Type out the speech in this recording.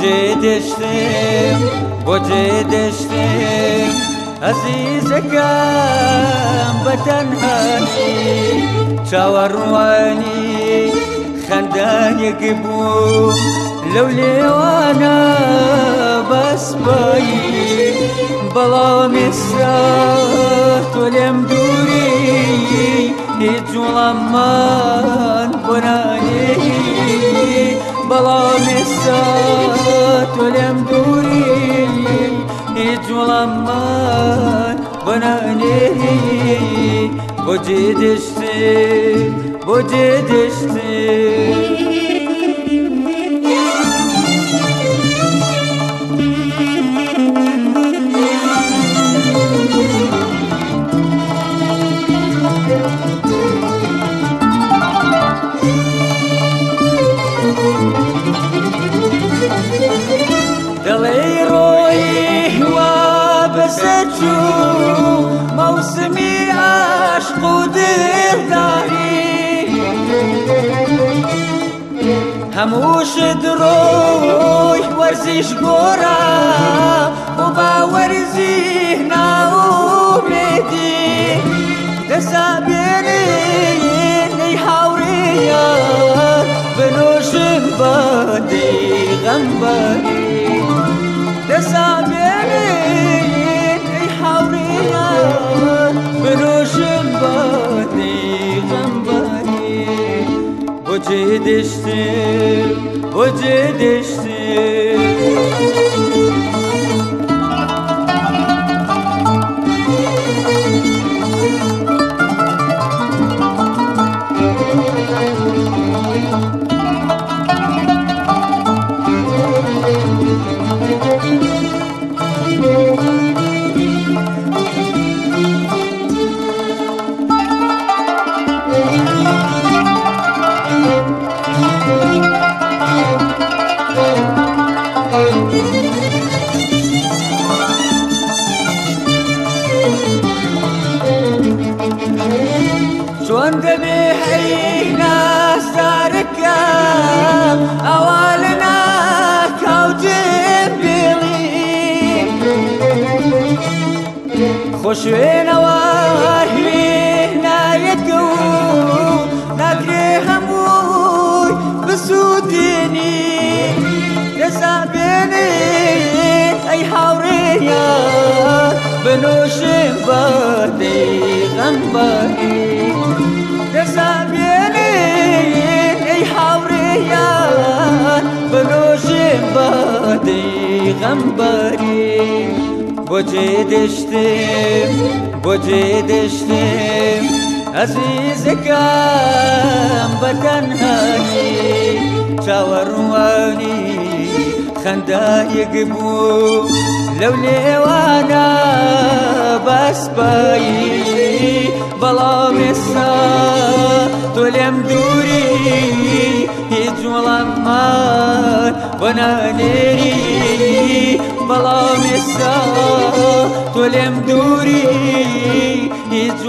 بۆجێ دێشتم بۆجێ دێشتم ئەزیزەکەم بەتەنهانی چاوەڕوانی خەندانێک بوو لەو لێوانە بەسپایی بەڵام ئێستا تۆ لێم دووری هیچ وڵاممان بەڵام ئێستا تۆ لێم دووری هیچ وڵاممان بۆنانێ بۆ جێ بەسەرچوو مەوسمی عاشق و دڵداری هەمووشت ڕۆی وەرزیش گۆرە بۆ باوەرزی ناومێدی دەسا بێنێ هاوڕێیە بنۆشم بەدی غەمبەری دەسا بێنێ هاوڕێیە Hoca yetiştim, hoca yetiştim شلون ذبيح اي ناس تاركنا اوالنا كوجب بيضي خش نواهينا يدقو ناكري هموي بسوديني. يسابيني أي حوريه بنوش بادي غنبري بەدەی غەمبەری بۆ جێ دەشتم بۆ جێ دەشتم ئەزیزەکەم بەتەنهانی چاوەڕوانی خەندایەک بوو. لەو لێوانە بەسپایی بەڵام ئێستا تۆ لێم دووری. هیچ وەڵاممان بۆ نانێری بەڵام ئێستا تۆ لێم دووری هیچ